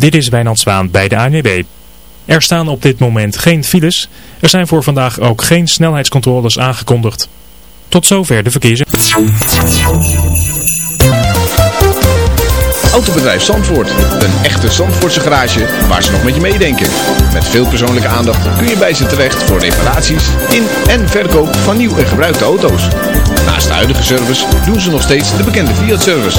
Dit is Wijnand bij de ANWB. Er staan op dit moment geen files. Er zijn voor vandaag ook geen snelheidscontroles aangekondigd. Tot zover de verkeers. Autobedrijf Zandvoort. Een echte Zandvoortse garage waar ze nog met je meedenken. Met veel persoonlijke aandacht kun je bij ze terecht voor reparaties in en verkoop van nieuw en gebruikte auto's. Naast de huidige service doen ze nog steeds de bekende Fiat-service.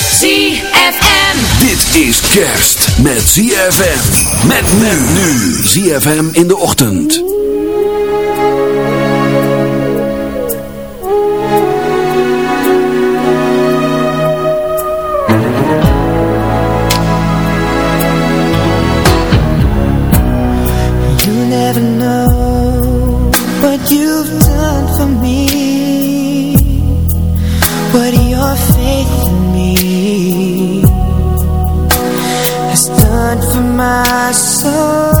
ZFM. Dit is kerst met ZFM. Met men nu. ZFM in de ochtend. You never know what you've done for me. What your faith my soul.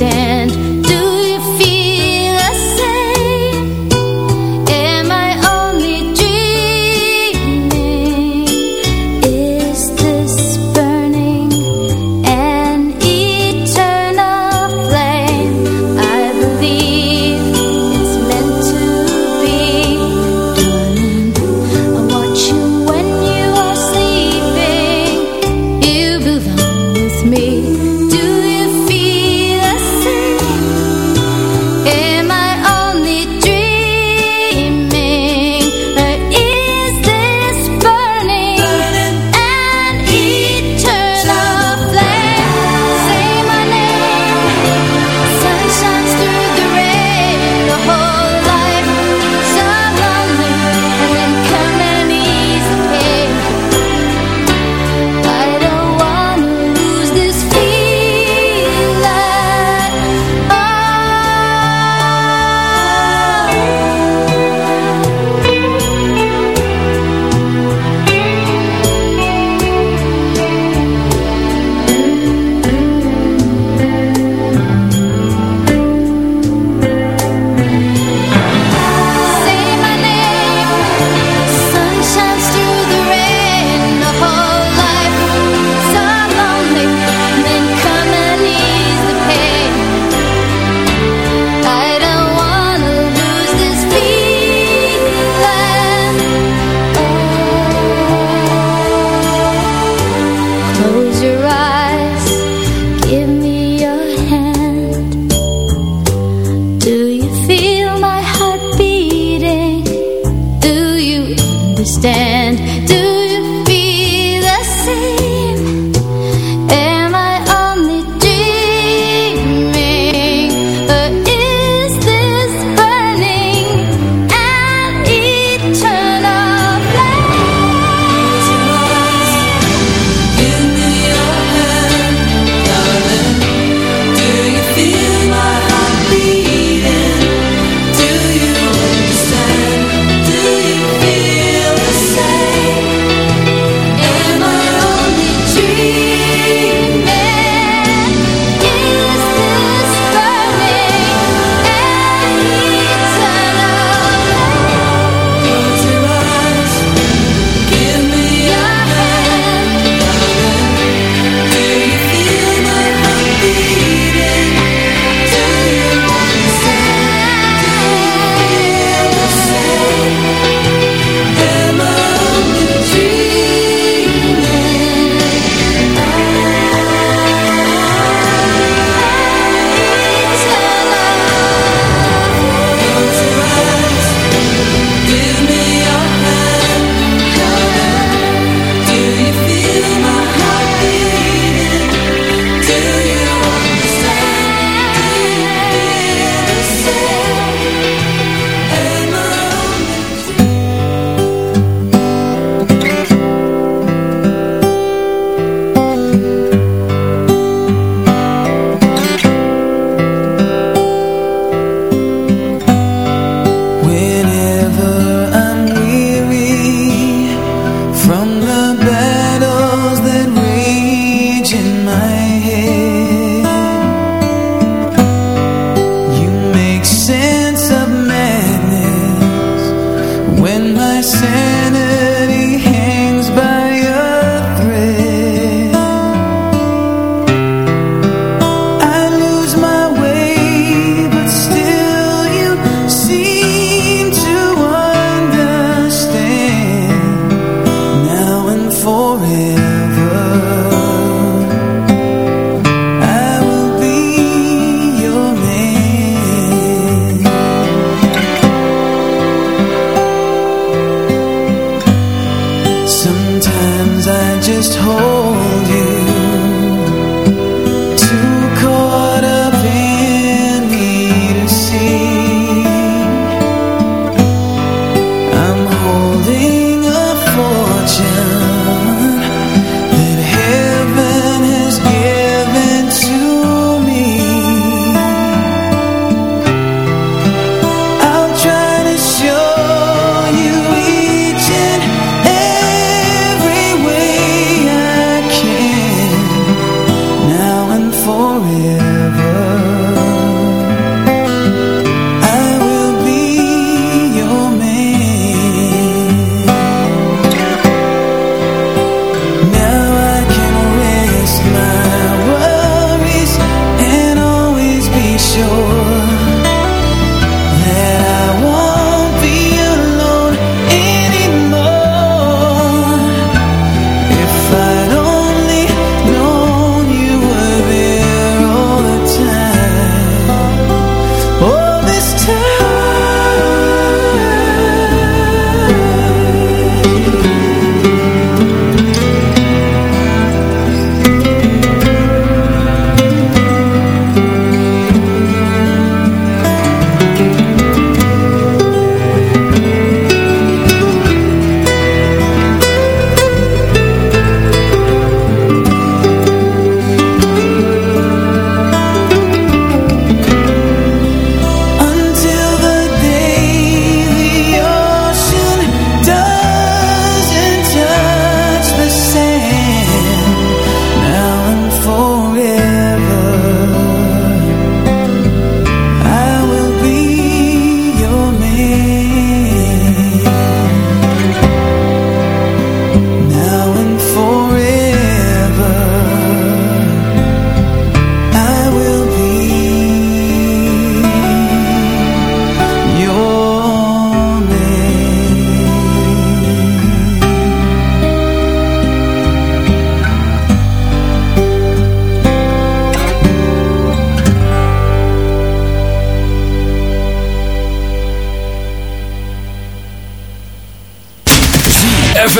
stand. Understand. Do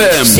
ZFM.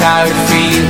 tired of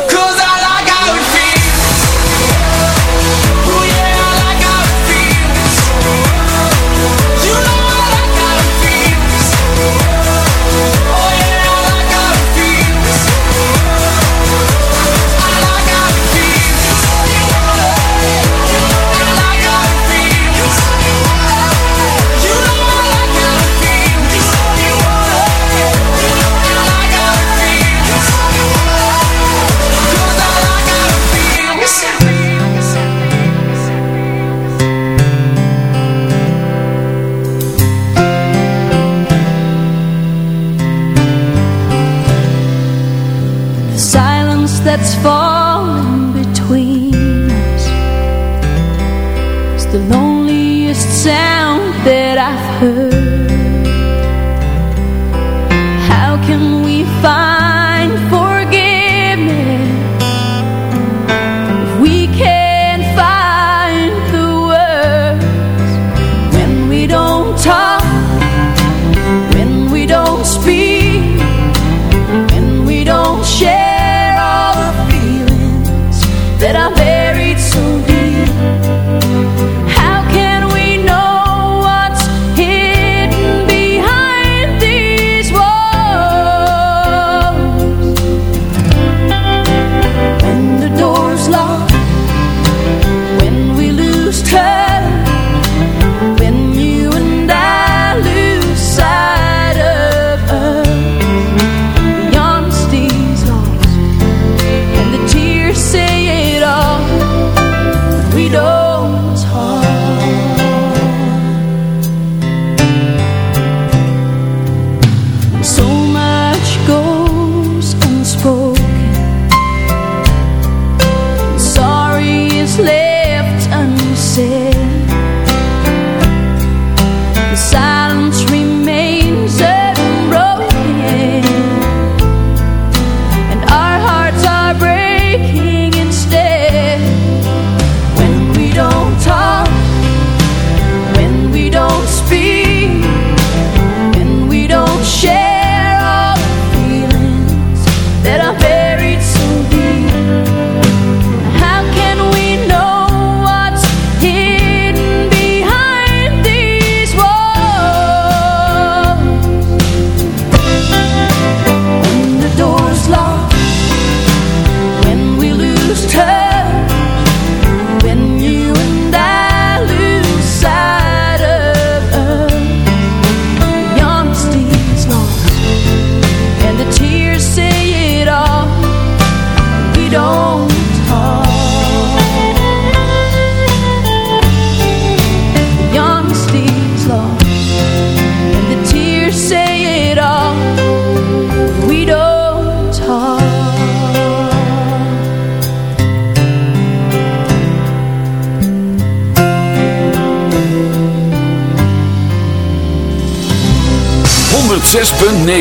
unspoken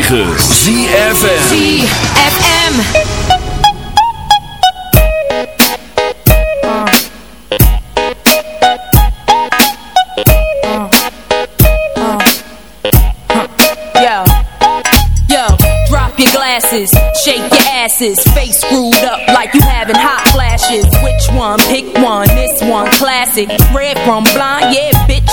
106.9 ZFM ZFM Shake your asses, face screwed up like you having hot flashes. Which one? Pick one. This one, classic. Red from blind, yeah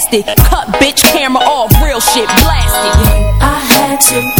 Cut bitch camera off, real shit blasted. I had to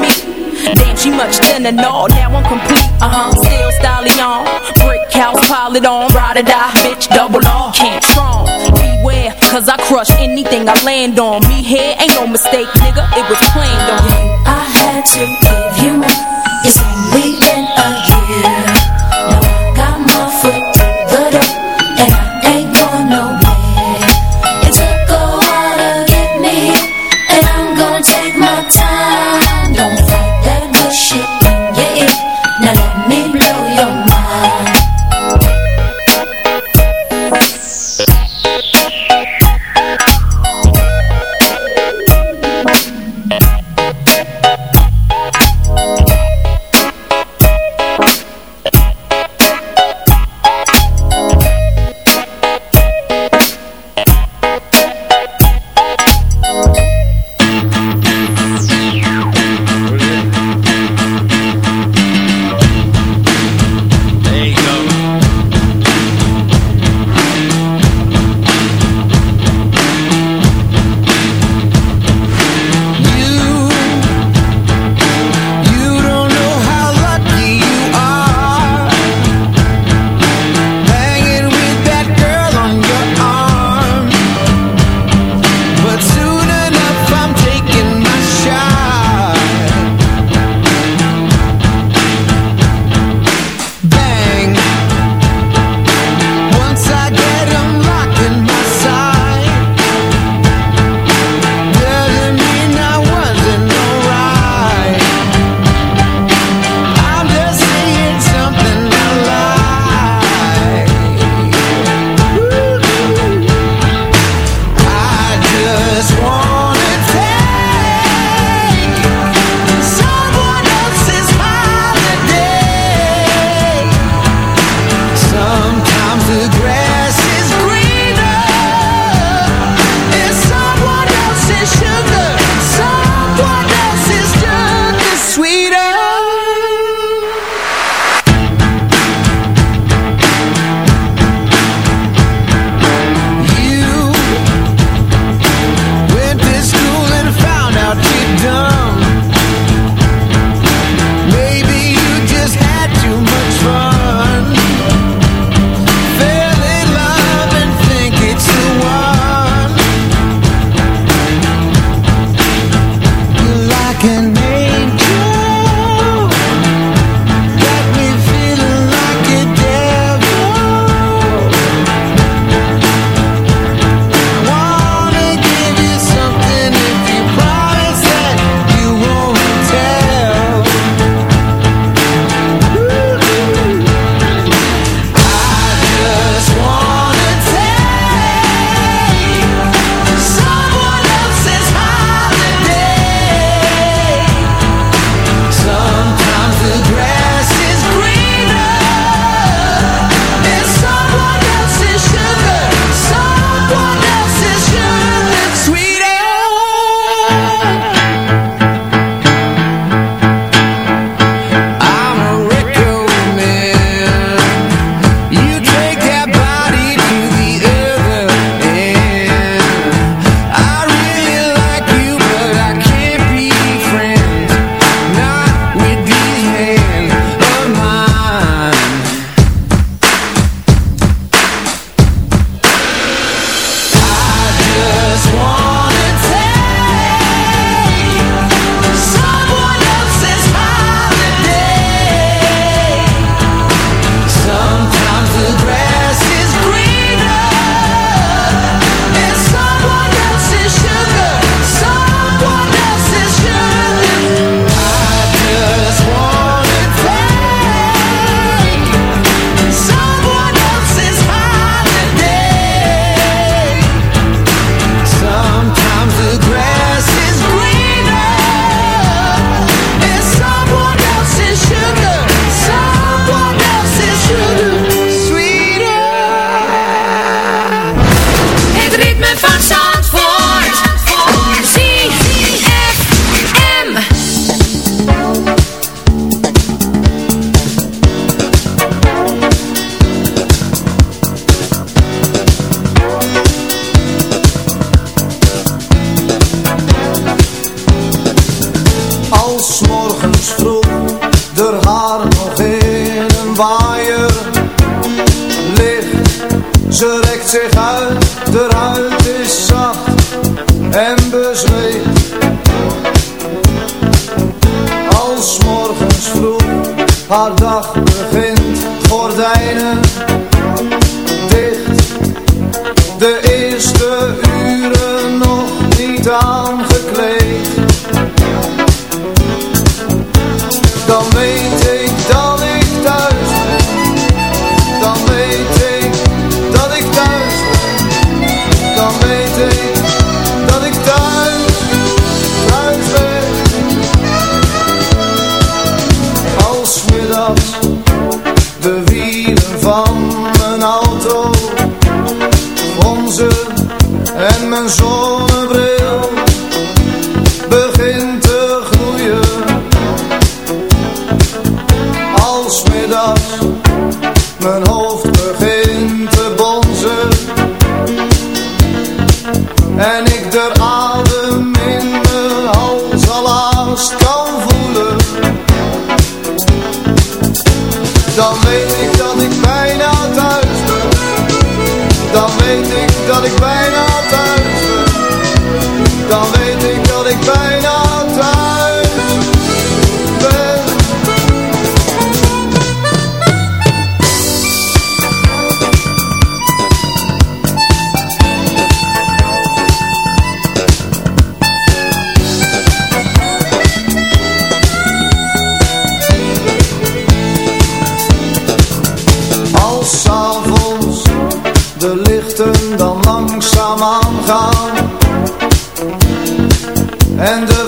me. She much thinner, no, now I'm complete, uh-huh, still stallion, brick house, pile it on, ride or die, bitch, double R, can't strong, beware, cause I crush anything I land on, me here ain't no mistake, nigga, it was planned on, I had to give you more. It's waaier ligt. Ze rekt zich uit, de huid is zacht en bezweet. Als morgens vroeg haar dag begint, gordijnen and the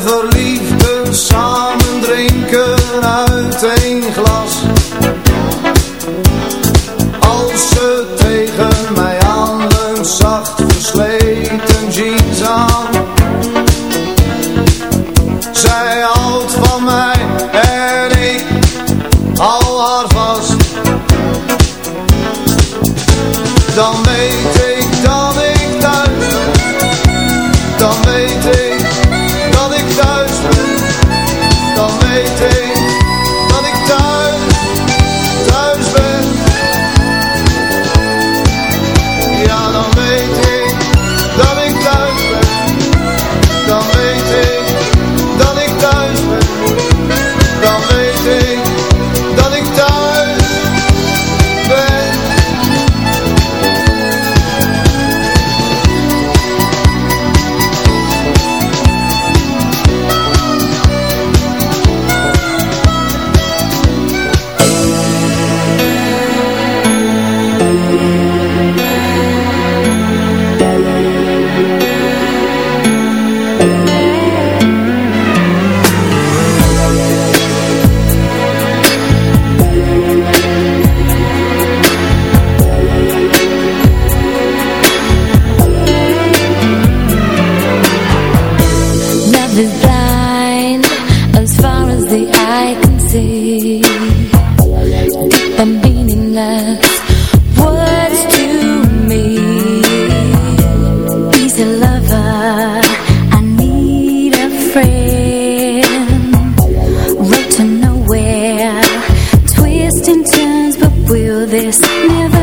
this. Never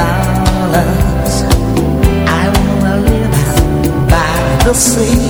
dollars I wanna live out by the sea.